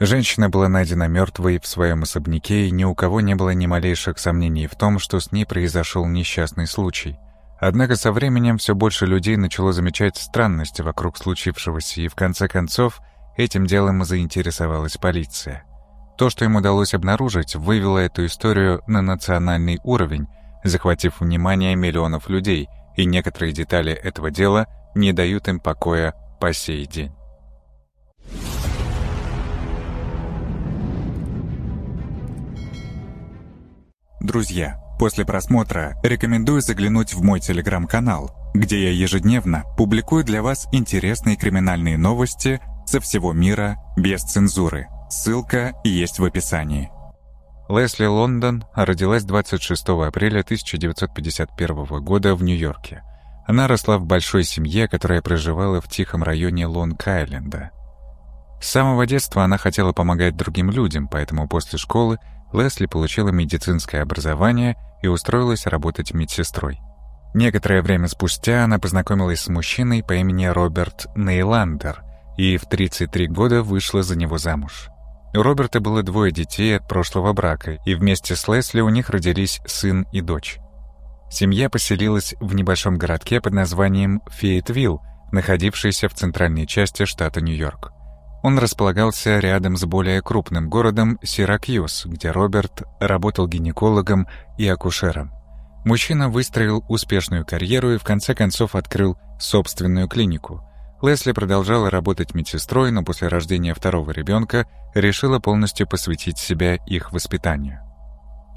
Женщина была найдена мертвой в своем особняке, и ни у кого не было ни малейших сомнений в том, что с ней произошел несчастный случай. Однако со временем все больше людей начало замечать странности вокруг случившегося, и в конце концов этим делом заинтересовалась полиция. То, что им удалось обнаружить, вывело эту историю на национальный уровень, захватив внимание миллионов людей, и некоторые детали этого дела не дают им покоя по сей день. Друзья, после просмотра рекомендую заглянуть в мой телеграм-канал, где я ежедневно публикую для вас интересные криминальные новости со всего мира без цензуры. Ссылка есть в описании. Лесли Лондон родилась 26 апреля 1951 года в Нью-Йорке. Она росла в большой семье, которая проживала в тихом районе Лонг-Айленда. С самого детства она хотела помогать другим людям, поэтому после школы Лесли получила медицинское образование и устроилась работать медсестрой. Некоторое время спустя она познакомилась с мужчиной по имени Роберт Нейландер и в 33 года вышла за него замуж. У Роберта было двое детей от прошлого брака, и вместе с Лесли у них родились сын и дочь. Семья поселилась в небольшом городке под названием Фейтвилл, находившийся в центральной части штата Нью-Йорк. Он располагался рядом с более крупным городом Сиракьюз, где Роберт работал гинекологом и акушером. Мужчина выстроил успешную карьеру и в конце концов открыл собственную клинику. Лесли продолжала работать медсестрой, но после рождения второго ребенка решила полностью посвятить себя их воспитанию.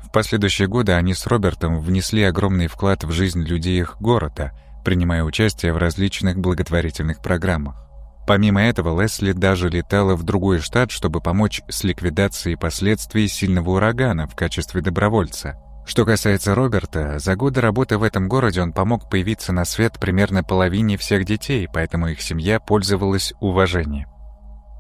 В последующие годы они с Робертом внесли огромный вклад в жизнь людей их города, принимая участие в различных благотворительных программах. Помимо этого, Лесли даже летала в другой штат, чтобы помочь с ликвидацией последствий сильного урагана в качестве добровольца. Что касается Роберта, за годы работы в этом городе он помог появиться на свет примерно половине всех детей, поэтому их семья пользовалась уважением.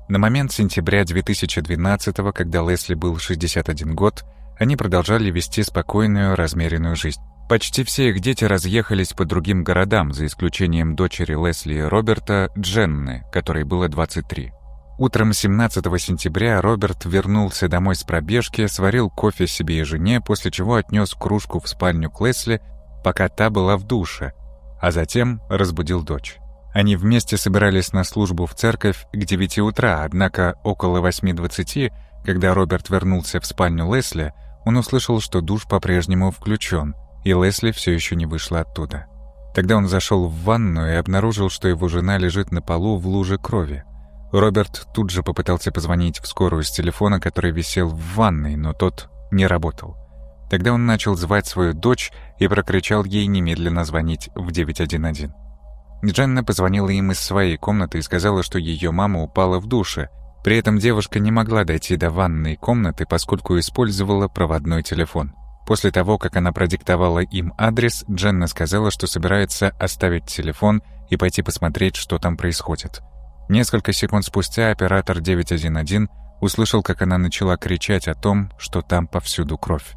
На момент сентября 2012 когда Лесли был 61 год, они продолжали вести спокойную, размеренную жизнь. Почти все их дети разъехались по другим городам, за исключением дочери Лесли и Роберта, Дженны, которой было 23. Утром 17 сентября Роберт вернулся домой с пробежки, сварил кофе себе и жене, после чего отнес кружку в спальню к Лесли, пока та была в душе, а затем разбудил дочь. Они вместе собирались на службу в церковь к 9 утра, однако около 8.20, когда Роберт вернулся в спальню Лесли, он услышал, что душ по-прежнему включен – и Лесли все еще не вышла оттуда. Тогда он зашел в ванную и обнаружил, что его жена лежит на полу в луже крови. Роберт тут же попытался позвонить в скорую с телефона, который висел в ванной, но тот не работал. Тогда он начал звать свою дочь и прокричал ей немедленно звонить в 911. Дженна позвонила им из своей комнаты и сказала, что ее мама упала в душе. При этом девушка не могла дойти до ванной комнаты, поскольку использовала проводной телефон. После того, как она продиктовала им адрес, Дженна сказала, что собирается оставить телефон и пойти посмотреть, что там происходит. Несколько секунд спустя оператор 911 услышал, как она начала кричать о том, что там повсюду кровь.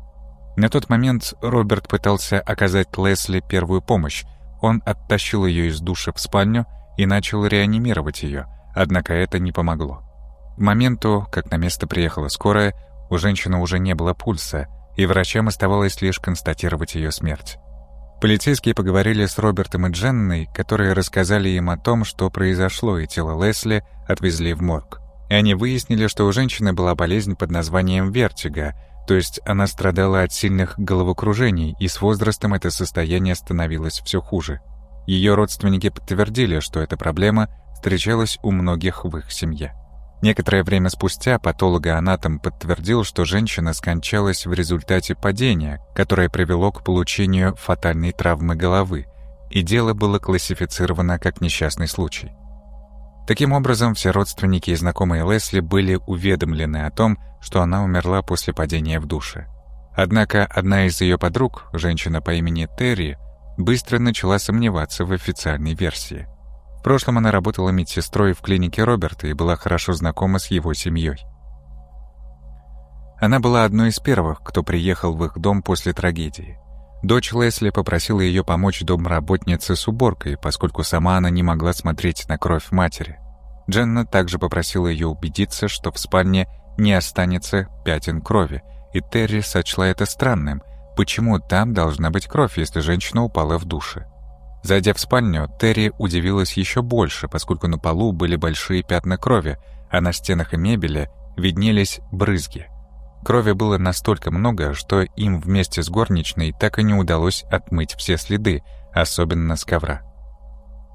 На тот момент Роберт пытался оказать Лесли первую помощь. Он оттащил ее из душа в спальню и начал реанимировать ее, однако это не помогло. К моменту, как на место приехала скорая, у женщины уже не было пульса, и врачам оставалось лишь констатировать ее смерть. Полицейские поговорили с Робертом и Дженной, которые рассказали им о том, что произошло, и тело Лесли отвезли в морг. И они выяснили, что у женщины была болезнь под названием вертига, то есть она страдала от сильных головокружений, и с возрастом это состояние становилось все хуже. Ее родственники подтвердили, что эта проблема встречалась у многих в их семье. Некоторое время спустя патологоанатом подтвердил, что женщина скончалась в результате падения, которое привело к получению фатальной травмы головы, и дело было классифицировано как несчастный случай. Таким образом, все родственники и знакомые Лесли были уведомлены о том, что она умерла после падения в душе. Однако одна из ее подруг, женщина по имени Терри, быстро начала сомневаться в официальной версии прошлом она работала медсестрой в клинике Роберта и была хорошо знакома с его семьей. Она была одной из первых, кто приехал в их дом после трагедии. Дочь Лесли попросила ее помочь домработнице с уборкой, поскольку сама она не могла смотреть на кровь матери. Дженна также попросила ее убедиться, что в спальне не останется пятен крови, и Терри сочла это странным. Почему там должна быть кровь, если женщина упала в душе? Зайдя в спальню, Терри удивилась еще больше, поскольку на полу были большие пятна крови, а на стенах и мебели виднелись брызги. Крови было настолько много, что им вместе с горничной так и не удалось отмыть все следы, особенно с ковра.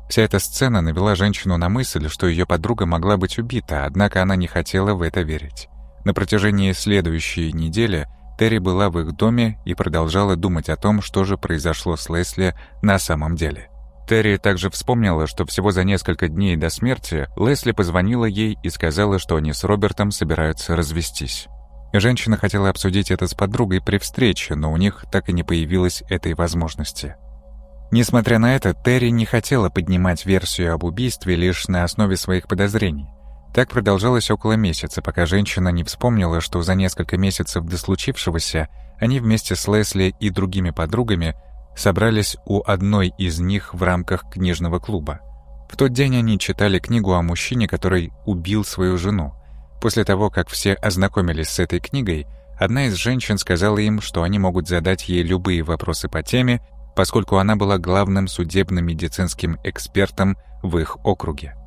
Вся эта сцена навела женщину на мысль, что ее подруга могла быть убита, однако она не хотела в это верить. На протяжении следующей недели Терри была в их доме и продолжала думать о том, что же произошло с Лесли на самом деле. Терри также вспомнила, что всего за несколько дней до смерти Лесли позвонила ей и сказала, что они с Робертом собираются развестись. Женщина хотела обсудить это с подругой при встрече, но у них так и не появилось этой возможности. Несмотря на это, Терри не хотела поднимать версию об убийстве лишь на основе своих подозрений. Так продолжалось около месяца, пока женщина не вспомнила, что за несколько месяцев до случившегося они вместе с Лесли и другими подругами собрались у одной из них в рамках книжного клуба. В тот день они читали книгу о мужчине, который убил свою жену. После того, как все ознакомились с этой книгой, одна из женщин сказала им, что они могут задать ей любые вопросы по теме, поскольку она была главным судебно-медицинским экспертом в их округе.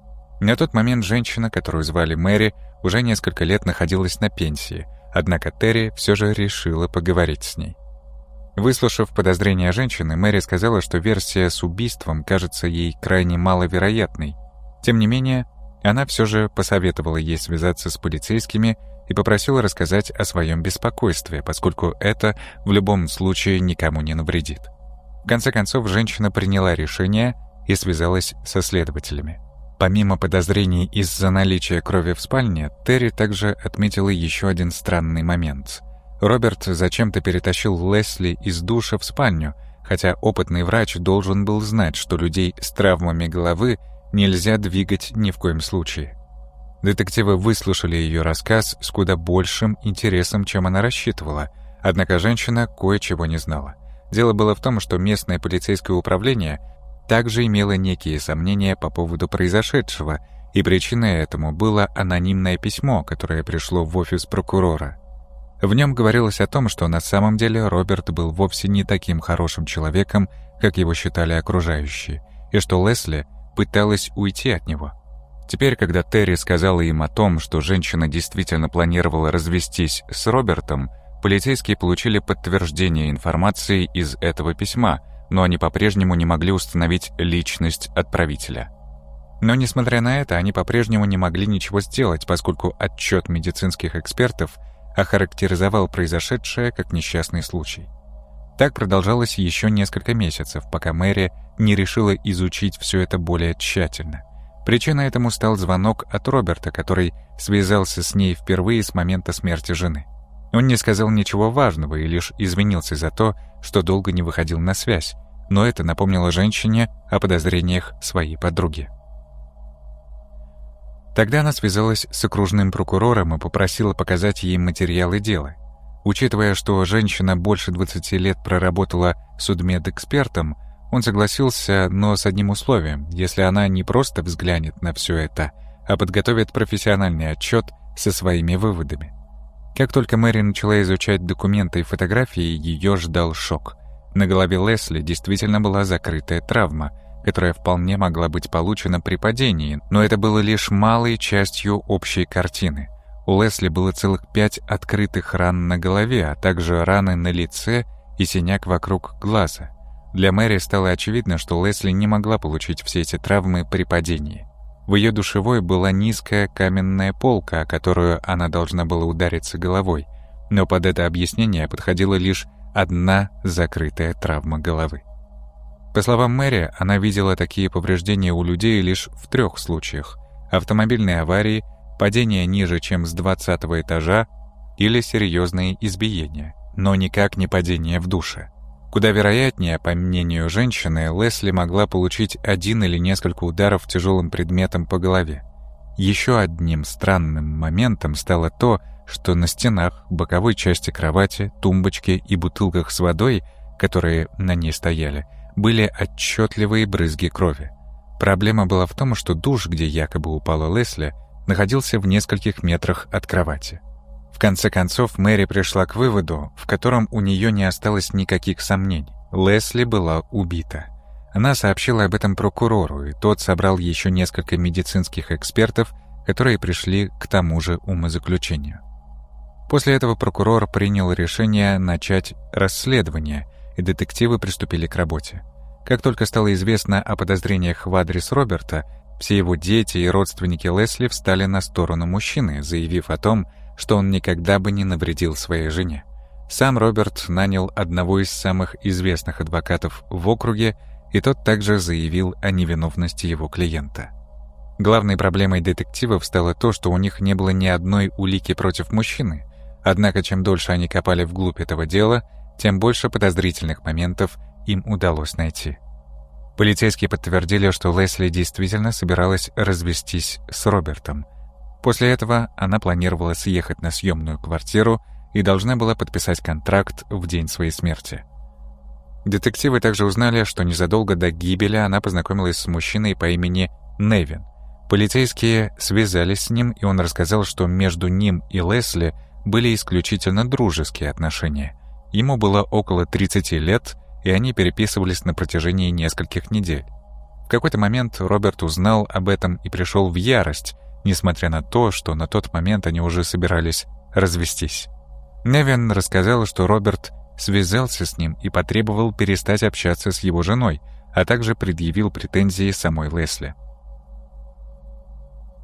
На тот момент женщина, которую звали Мэри, уже несколько лет находилась на пенсии, однако Терри все же решила поговорить с ней. Выслушав подозрения женщины, Мэри сказала, что версия с убийством кажется ей крайне маловероятной. Тем не менее, она все же посоветовала ей связаться с полицейскими и попросила рассказать о своем беспокойстве, поскольку это в любом случае никому не навредит. В конце концов, женщина приняла решение и связалась со следователями. Помимо подозрений из-за наличия крови в спальне, Терри также отметила еще один странный момент. Роберт зачем-то перетащил Лесли из душа в спальню, хотя опытный врач должен был знать, что людей с травмами головы нельзя двигать ни в коем случае. Детективы выслушали ее рассказ с куда большим интересом, чем она рассчитывала, однако женщина кое-чего не знала. Дело было в том, что местное полицейское управление также имело некие сомнения по поводу произошедшего, и причиной этому было анонимное письмо, которое пришло в офис прокурора. В нем говорилось о том, что на самом деле Роберт был вовсе не таким хорошим человеком, как его считали окружающие, и что Лесли пыталась уйти от него. Теперь, когда Терри сказала им о том, что женщина действительно планировала развестись с Робертом, Полицейские получили подтверждение информации из этого письма, но они по-прежнему не могли установить личность отправителя. Но, несмотря на это, они по-прежнему не могли ничего сделать, поскольку отчет медицинских экспертов охарактеризовал произошедшее как несчастный случай. Так продолжалось еще несколько месяцев, пока Мэри не решила изучить все это более тщательно. Причиной этому стал звонок от Роберта, который связался с ней впервые с момента смерти жены. Он не сказал ничего важного и лишь извинился за то, что долго не выходил на связь, но это напомнило женщине о подозрениях своей подруги. Тогда она связалась с окружным прокурором и попросила показать ей материалы дела. Учитывая, что женщина больше 20 лет проработала судмедэкспертом, он согласился, но с одним условием, если она не просто взглянет на все это, а подготовит профессиональный отчет со своими выводами. Как только Мэри начала изучать документы и фотографии, ее ждал шок. На голове Лесли действительно была закрытая травма, которая вполне могла быть получена при падении, но это было лишь малой частью общей картины. У Лесли было целых пять открытых ран на голове, а также раны на лице и синяк вокруг глаза. Для Мэри стало очевидно, что Лесли не могла получить все эти травмы при падении. В ее душевой была низкая каменная полка, о которую она должна была удариться головой, но под это объяснение подходила лишь одна закрытая травма головы. По словам Мэри, она видела такие повреждения у людей лишь в трех случаях – автомобильной аварии, падение ниже, чем с 20 этажа или серьезные избиения, но никак не падение в душе. Куда вероятнее, по мнению женщины, Лесли могла получить один или несколько ударов тяжелым предметом по голове. Еще одним странным моментом стало то, что на стенах, боковой части кровати, тумбочке и бутылках с водой, которые на ней стояли, были отчетливые брызги крови. Проблема была в том, что душ, где якобы упала Лесли, находился в нескольких метрах от кровати. В конце концов, Мэри пришла к выводу, в котором у нее не осталось никаких сомнений. Лесли была убита. Она сообщила об этом прокурору, и тот собрал еще несколько медицинских экспертов, которые пришли к тому же умозаключению. После этого прокурор принял решение начать расследование, и детективы приступили к работе. Как только стало известно о подозрениях в адрес Роберта, все его дети и родственники Лесли встали на сторону мужчины, заявив о том, что он никогда бы не навредил своей жене. Сам Роберт нанял одного из самых известных адвокатов в округе, и тот также заявил о невиновности его клиента. Главной проблемой детективов стало то, что у них не было ни одной улики против мужчины, однако чем дольше они копали вглубь этого дела, тем больше подозрительных моментов им удалось найти. Полицейские подтвердили, что Лесли действительно собиралась развестись с Робертом. После этого она планировала съехать на съемную квартиру и должна была подписать контракт в день своей смерти. Детективы также узнали, что незадолго до гибели она познакомилась с мужчиной по имени Невин. Полицейские связались с ним, и он рассказал, что между ним и Лесли были исключительно дружеские отношения. Ему было около 30 лет, и они переписывались на протяжении нескольких недель. В какой-то момент Роберт узнал об этом и пришел в ярость, несмотря на то, что на тот момент они уже собирались развестись. Невин рассказал, что Роберт связался с ним и потребовал перестать общаться с его женой, а также предъявил претензии самой Лесли.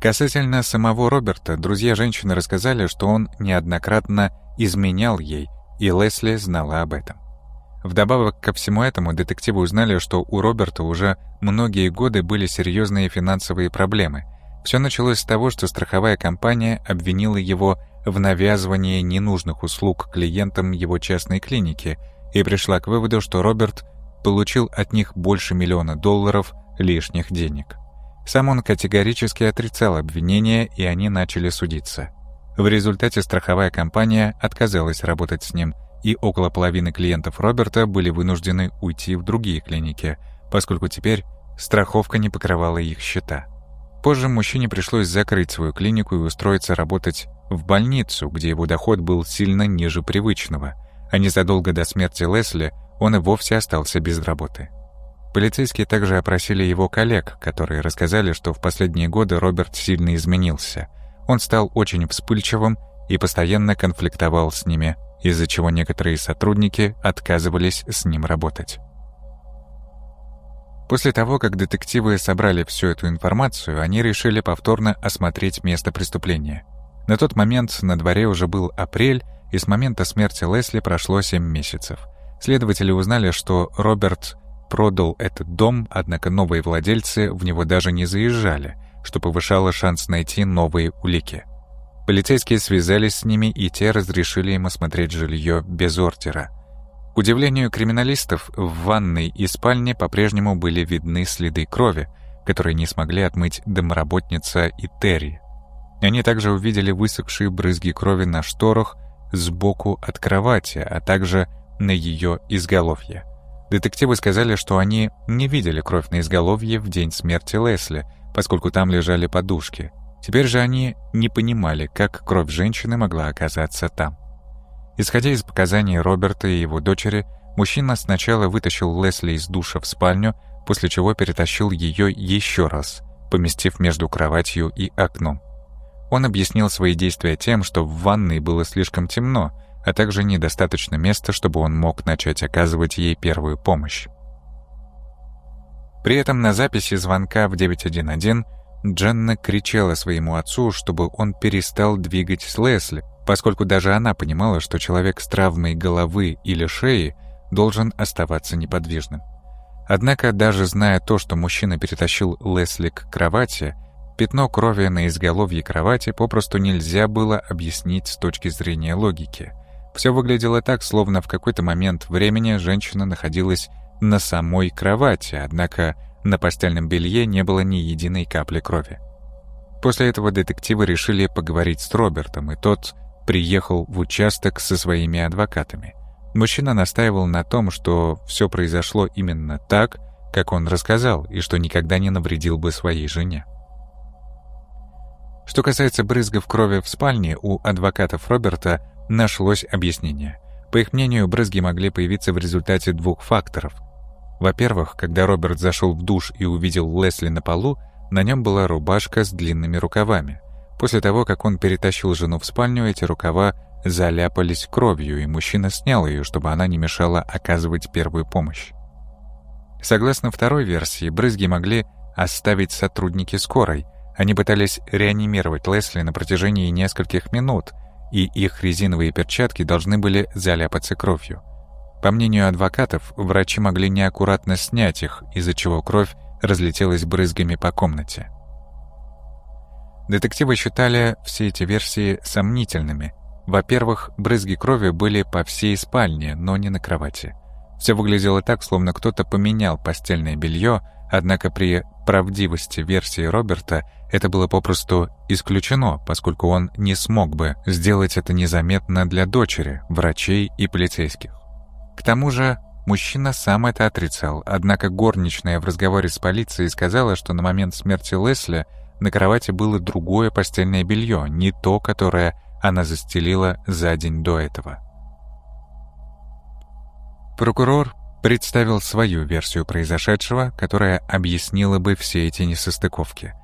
Касательно самого Роберта, друзья женщины рассказали, что он неоднократно изменял ей, и Лесли знала об этом. Вдобавок ко всему этому, детективы узнали, что у Роберта уже многие годы были серьезные финансовые проблемы. Все началось с того, что страховая компания обвинила его в навязывании ненужных услуг клиентам его частной клиники и пришла к выводу, что Роберт получил от них больше миллиона долларов лишних денег. Сам он категорически отрицал обвинения, и они начали судиться. В результате страховая компания отказалась работать с ним – и около половины клиентов Роберта были вынуждены уйти в другие клиники, поскольку теперь страховка не покрывала их счета. Позже мужчине пришлось закрыть свою клинику и устроиться работать в больницу, где его доход был сильно ниже привычного, а незадолго до смерти Лесли он и вовсе остался без работы. Полицейские также опросили его коллег, которые рассказали, что в последние годы Роберт сильно изменился. Он стал очень вспыльчивым и постоянно конфликтовал с ними, из-за чего некоторые сотрудники отказывались с ним работать. После того, как детективы собрали всю эту информацию, они решили повторно осмотреть место преступления. На тот момент на дворе уже был апрель, и с момента смерти Лесли прошло 7 месяцев. Следователи узнали, что Роберт продал этот дом, однако новые владельцы в него даже не заезжали, что повышало шанс найти новые улики. Полицейские связались с ними, и те разрешили им осмотреть жилье без ордера. К удивлению криминалистов, в ванной и спальне по-прежнему были видны следы крови, которые не смогли отмыть домработница и Терри. Они также увидели высохшие брызги крови на шторах сбоку от кровати, а также на ее изголовье. Детективы сказали, что они не видели кровь на изголовье в день смерти Лесли, поскольку там лежали подушки. Теперь же они не понимали, как кровь женщины могла оказаться там. Исходя из показаний Роберта и его дочери, мужчина сначала вытащил Лесли из душа в спальню, после чего перетащил ее еще раз, поместив между кроватью и окном. Он объяснил свои действия тем, что в ванной было слишком темно, а также недостаточно места, чтобы он мог начать оказывать ей первую помощь. При этом на записи звонка в 911 Дженна кричала своему отцу, чтобы он перестал двигать с Лесли, поскольку даже она понимала, что человек с травмой головы или шеи должен оставаться неподвижным. Однако, даже зная то, что мужчина перетащил Лесли к кровати, пятно крови на изголовье кровати попросту нельзя было объяснить с точки зрения логики. Все выглядело так, словно в какой-то момент времени женщина находилась на самой кровати, однако на постельном белье не было ни единой капли крови. После этого детективы решили поговорить с Робертом, и тот приехал в участок со своими адвокатами. Мужчина настаивал на том, что все произошло именно так, как он рассказал, и что никогда не навредил бы своей жене. Что касается брызгов крови в спальне, у адвокатов Роберта нашлось объяснение. По их мнению, брызги могли появиться в результате двух факторов. Во-первых, когда Роберт зашел в душ и увидел Лесли на полу, на нем была рубашка с длинными рукавами. После того, как он перетащил жену в спальню, эти рукава заляпались кровью, и мужчина снял ее, чтобы она не мешала оказывать первую помощь. Согласно второй версии, брызги могли оставить сотрудники скорой – они пытались реанимировать Лесли на протяжении нескольких минут, и их резиновые перчатки должны были заляпаться кровью. По мнению адвокатов, врачи могли неаккуратно снять их, из-за чего кровь разлетелась брызгами по комнате. Детективы считали все эти версии сомнительными. Во-первых, брызги крови были по всей спальне, но не на кровати. Все выглядело так, словно кто-то поменял постельное белье, однако при правдивости версии Роберта это было попросту исключено, поскольку он не смог бы сделать это незаметно для дочери, врачей и полицейских. К тому же мужчина сам это отрицал, однако горничная в разговоре с полицией сказала, что на момент смерти Лесли на кровати было другое постельное белье, не то, которое она застелила за день до этого. Прокурор представил свою версию произошедшего, которая объяснила бы все эти несостыковки.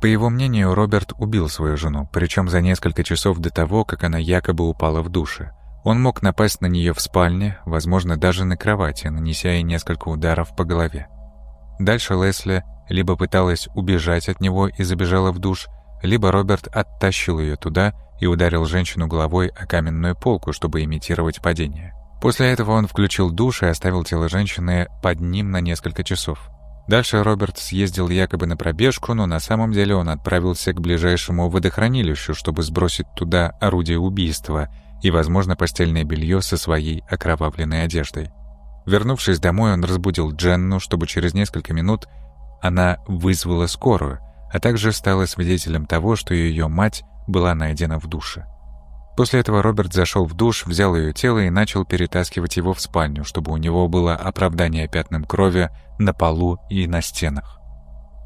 По его мнению, Роберт убил свою жену, причем за несколько часов до того, как она якобы упала в душе. Он мог напасть на нее в спальне, возможно, даже на кровати, нанеся ей несколько ударов по голове. Дальше Лесли либо пыталась убежать от него и забежала в душ, либо Роберт оттащил ее туда и ударил женщину головой о каменную полку, чтобы имитировать падение. После этого он включил душ и оставил тело женщины под ним на несколько часов. Дальше Роберт съездил якобы на пробежку, но на самом деле он отправился к ближайшему водохранилищу, чтобы сбросить туда орудие убийства и, возможно, постельное белье со своей окровавленной одеждой. Вернувшись домой, он разбудил Дженну, чтобы через несколько минут она вызвала скорую, а также стала свидетелем того, что ее мать была найдена в душе. После этого Роберт зашел в душ, взял ее тело и начал перетаскивать его в спальню, чтобы у него было оправдание пятнам крови на полу и на стенах.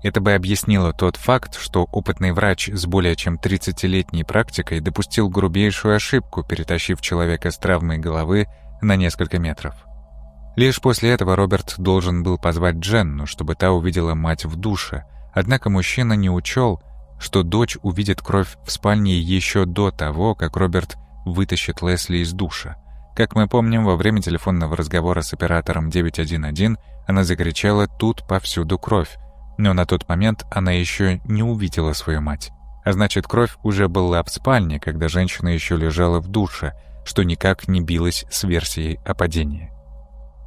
Это бы объяснило тот факт, что опытный врач с более чем 30-летней практикой допустил грубейшую ошибку, перетащив человека с травмой головы на несколько метров. Лишь после этого Роберт должен был позвать Дженну, чтобы та увидела мать в душе, однако мужчина не учел, что дочь увидит кровь в спальне еще до того, как Роберт вытащит Лесли из душа. Как мы помним, во время телефонного разговора с оператором 911 она закричала «Тут повсюду кровь», но на тот момент она еще не увидела свою мать. А значит, кровь уже была в спальне, когда женщина еще лежала в душе, что никак не билось с версией о падении.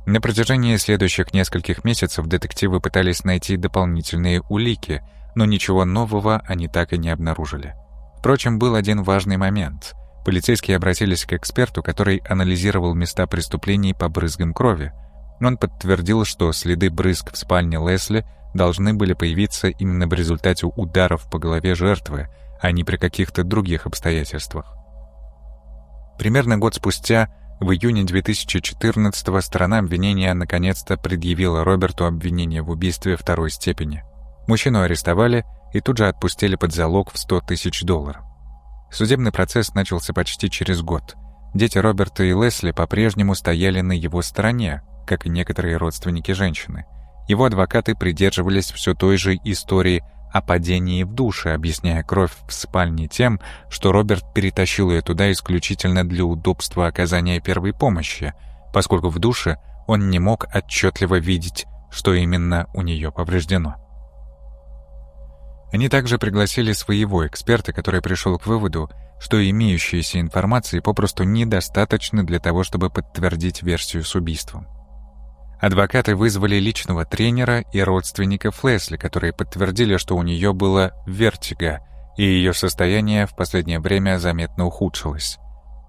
На протяжении следующих нескольких месяцев детективы пытались найти дополнительные улики – но ничего нового они так и не обнаружили. Впрочем, был один важный момент. Полицейские обратились к эксперту, который анализировал места преступлений по брызгам крови. Он подтвердил, что следы брызг в спальне Лесли должны были появиться именно в результате ударов по голове жертвы, а не при каких-то других обстоятельствах. Примерно год спустя, в июне 2014-го, сторона обвинения наконец-то предъявила Роберту обвинение в убийстве второй степени. Мужчину арестовали и тут же отпустили под залог в 100 тысяч долларов. Судебный процесс начался почти через год. Дети Роберта и Лесли по-прежнему стояли на его стороне, как и некоторые родственники женщины. Его адвокаты придерживались все той же истории о падении в душе, объясняя кровь в спальне тем, что Роберт перетащил ее туда исключительно для удобства оказания первой помощи, поскольку в душе он не мог отчетливо видеть, что именно у нее повреждено. Они также пригласили своего эксперта, который пришел к выводу, что имеющейся информации попросту недостаточно для того, чтобы подтвердить версию с убийством. Адвокаты вызвали личного тренера и родственников Лесли, которые подтвердили, что у нее было вертиго, и ее состояние в последнее время заметно ухудшилось.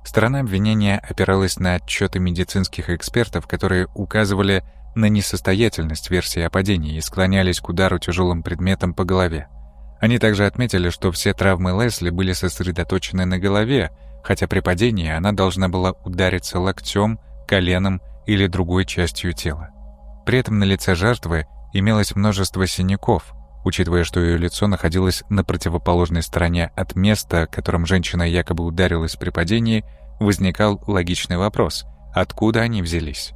Сторона обвинения опиралась на отчеты медицинских экспертов, которые указывали на несостоятельность версии о падении и склонялись к удару тяжелым предметом по голове. Они также отметили, что все травмы Лесли были сосредоточены на голове, хотя при падении она должна была удариться локтем, коленом или другой частью тела. При этом на лице жертвы имелось множество синяков, учитывая, что ее лицо находилось на противоположной стороне от места, которым женщина якобы ударилась при падении, возникал логичный вопрос – откуда они взялись?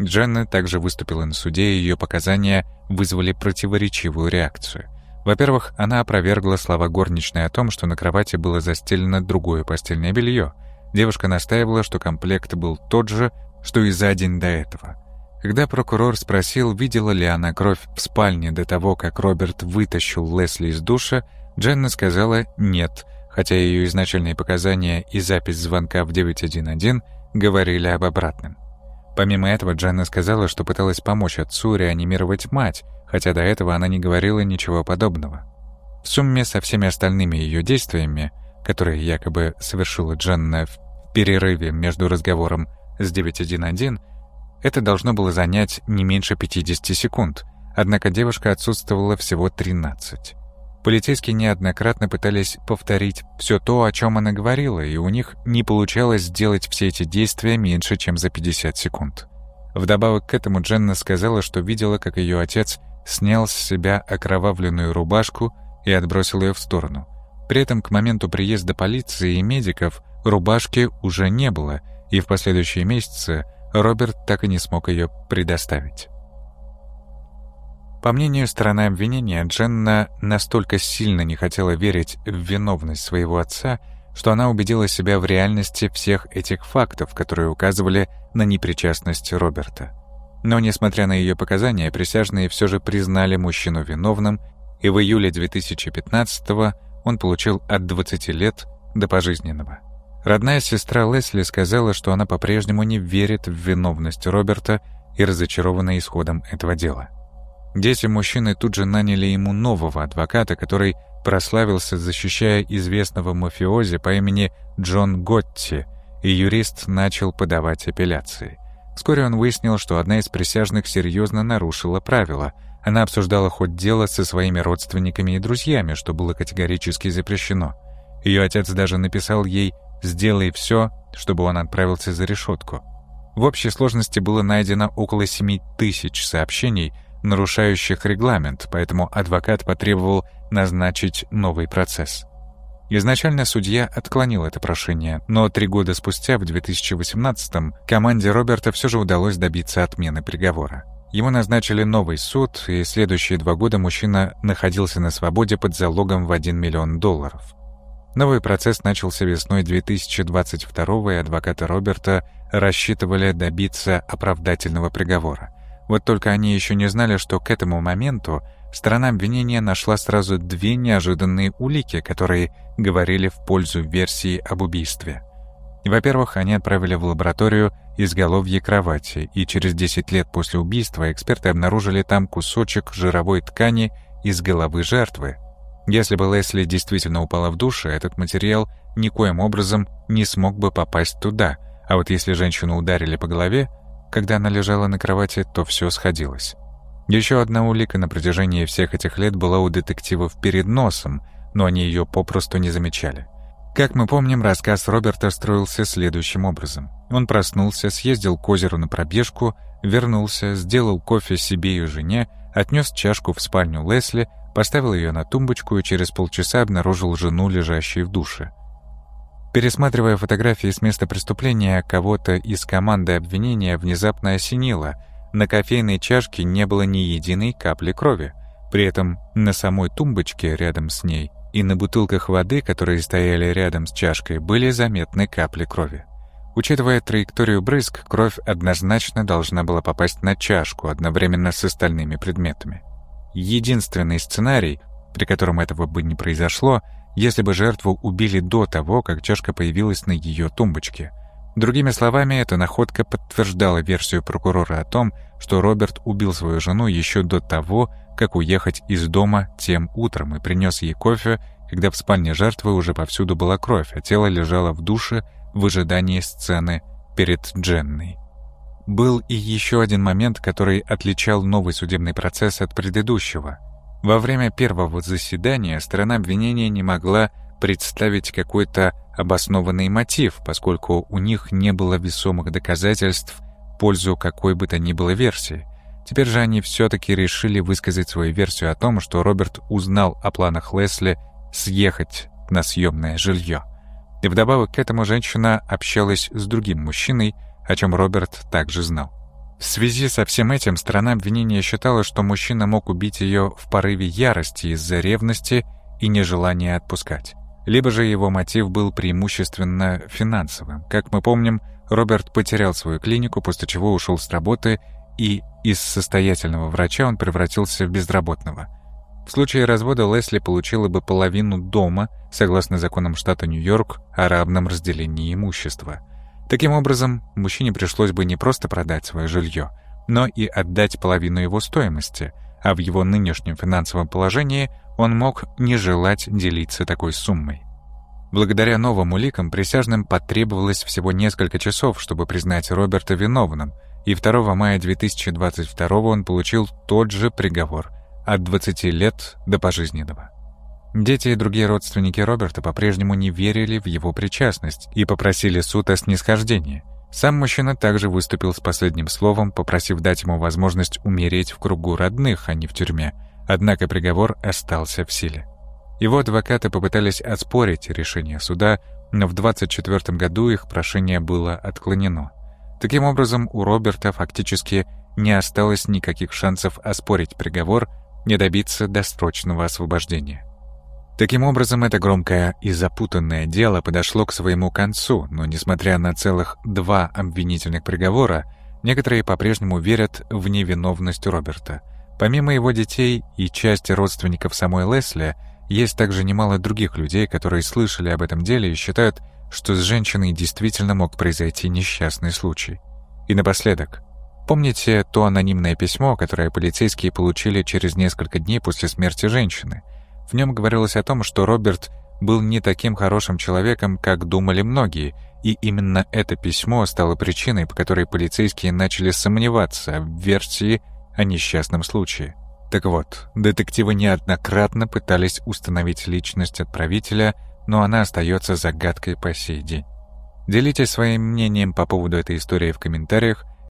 Дженна также выступила на суде, и ее показания вызвали противоречивую реакцию. Во-первых, она опровергла слова горничной о том, что на кровати было застелено другое постельное белье. Девушка настаивала, что комплект был тот же, что и за день до этого. Когда прокурор спросил, видела ли она кровь в спальне до того, как Роберт вытащил Лесли из душа, Дженна сказала «нет», хотя ее изначальные показания и запись звонка в 911 говорили об обратном. Помимо этого, Джанна сказала, что пыталась помочь отцу реанимировать мать, хотя до этого она не говорила ничего подобного. В сумме со всеми остальными ее действиями, которые якобы совершила Джанна в перерыве между разговором с 911, это должно было занять не меньше 50 секунд, однако девушка отсутствовала всего 13. Полицейские неоднократно пытались повторить все то, о чем она говорила, и у них не получалось сделать все эти действия меньше, чем за 50 секунд. Вдобавок к этому Дженна сказала, что видела, как ее отец снял с себя окровавленную рубашку и отбросил ее в сторону. При этом к моменту приезда полиции и медиков рубашки уже не было, и в последующие месяцы Роберт так и не смог ее предоставить. По мнению стороны обвинения, Дженна настолько сильно не хотела верить в виновность своего отца, что она убедила себя в реальности всех этих фактов, которые указывали на непричастность Роберта. Но, несмотря на ее показания, присяжные все же признали мужчину виновным, и в июле 2015-го он получил от 20 лет до пожизненного. Родная сестра Лесли сказала, что она по-прежнему не верит в виновность Роберта и разочарована исходом этого дела. Дети мужчины тут же наняли ему нового адвоката, который прославился, защищая известного мафиози по имени Джон Готти, и юрист начал подавать апелляции. Вскоре он выяснил, что одна из присяжных серьезно нарушила правила. Она обсуждала ход дела со своими родственниками и друзьями, что было категорически запрещено. Ее отец даже написал ей «сделай все, чтобы он отправился за решетку». В общей сложности было найдено около 7 тысяч сообщений – нарушающих регламент, поэтому адвокат потребовал назначить новый процесс. Изначально судья отклонил это прошение, но три года спустя, в 2018-м, команде Роберта все же удалось добиться отмены приговора. Ему назначили новый суд, и следующие два года мужчина находился на свободе под залогом в 1 миллион долларов. Новый процесс начался весной 2022 и адвокаты Роберта рассчитывали добиться оправдательного приговора. Вот только они еще не знали, что к этому моменту сторона обвинения нашла сразу две неожиданные улики, которые говорили в пользу версии об убийстве. Во-первых, они отправили в лабораторию изголовье кровати, и через 10 лет после убийства эксперты обнаружили там кусочек жировой ткани из головы жертвы. Если бы Лесли действительно упала в душе, этот материал никоим образом не смог бы попасть туда, а вот если женщину ударили по голове, когда она лежала на кровати, то все сходилось. Еще одна улика на протяжении всех этих лет была у детективов перед носом, но они ее попросту не замечали. Как мы помним, рассказ Роберта строился следующим образом. Он проснулся, съездил к озеру на пробежку, вернулся, сделал кофе себе и жене, отнес чашку в спальню Лесли, поставил ее на тумбочку и через полчаса обнаружил жену, лежащей в душе. Пересматривая фотографии с места преступления, кого-то из команды обвинения внезапно осенило. На кофейной чашке не было ни единой капли крови. При этом на самой тумбочке рядом с ней и на бутылках воды, которые стояли рядом с чашкой, были заметны капли крови. Учитывая траекторию брызг, кровь однозначно должна была попасть на чашку одновременно с остальными предметами. Единственный сценарий, при котором этого бы не произошло – если бы жертву убили до того, как чашка появилась на ее тумбочке. Другими словами, эта находка подтверждала версию прокурора о том, что Роберт убил свою жену еще до того, как уехать из дома тем утром и принес ей кофе, когда в спальне жертвы уже повсюду была кровь, а тело лежало в душе в ожидании сцены перед Дженной. Был и еще один момент, который отличал новый судебный процесс от предыдущего. Во время первого заседания сторона обвинения не могла представить какой-то обоснованный мотив, поскольку у них не было весомых доказательств в пользу какой бы то ни было версии. Теперь же они все-таки решили высказать свою версию о том, что Роберт узнал о планах Лесли съехать на съемное жилье. И вдобавок к этому женщина общалась с другим мужчиной, о чем Роберт также знал. В связи со всем этим сторона обвинения считала, что мужчина мог убить ее в порыве ярости из-за ревности и нежелания отпускать. Либо же его мотив был преимущественно финансовым. Как мы помним, Роберт потерял свою клинику, после чего ушел с работы, и из состоятельного врача он превратился в безработного. В случае развода Лесли получила бы половину дома, согласно законам штата Нью-Йорк о равном разделении имущества. Таким образом, мужчине пришлось бы не просто продать свое жилье, но и отдать половину его стоимости, а в его нынешнем финансовом положении он мог не желать делиться такой суммой. Благодаря новым уликам присяжным потребовалось всего несколько часов, чтобы признать Роберта виновным, и 2 мая 2022 он получил тот же приговор от 20 лет до пожизненного. Дети и другие родственники Роберта по-прежнему не верили в его причастность и попросили суд о снисхождении. Сам мужчина также выступил с последним словом, попросив дать ему возможность умереть в кругу родных, а не в тюрьме. Однако приговор остался в силе. Его адвокаты попытались оспорить решение суда, но в 24 году их прошение было отклонено. Таким образом, у Роберта фактически не осталось никаких шансов оспорить приговор, не добиться досрочного освобождения. Таким образом, это громкое и запутанное дело подошло к своему концу, но несмотря на целых два обвинительных приговора, некоторые по-прежнему верят в невиновность Роберта. Помимо его детей и части родственников самой Лесли, есть также немало других людей, которые слышали об этом деле и считают, что с женщиной действительно мог произойти несчастный случай. И напоследок, помните то анонимное письмо, которое полицейские получили через несколько дней после смерти женщины – в нем говорилось о том, что Роберт был не таким хорошим человеком, как думали многие, и именно это письмо стало причиной, по которой полицейские начали сомневаться в версии о несчастном случае. Так вот, детективы неоднократно пытались установить личность отправителя, но она остается загадкой по сей день. Делитесь своим мнением по поводу этой истории в комментариях –